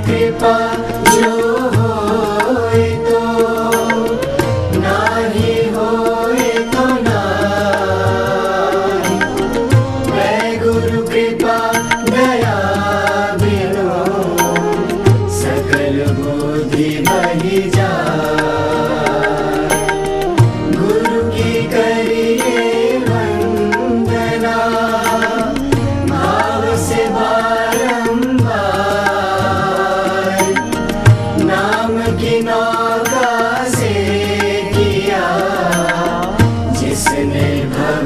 कृपा जो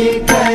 Chica.